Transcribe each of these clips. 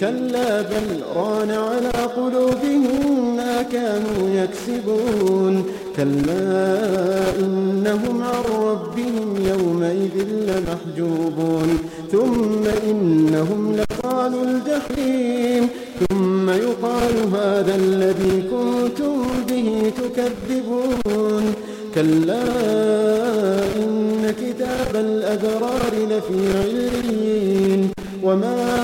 كلا بل ران على قلوبهم ما كانوا يكسبون. كلا إنهم عن ربهم يومئذ لمحجوبون. ثم إنهم لقالوا الجحيم. ثم يقال هذا الذي كنتم به تكذبون. كلا إن كتاب الأبرار لفي عليين. وما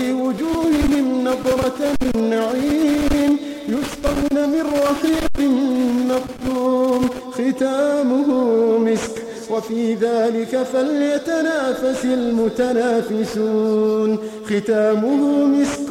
في وجوههم نظرة النعيم يسقون من رحيق مختوم ختامه مسك. وفي ذلك فليتنافس المتنافسون ختامه مسك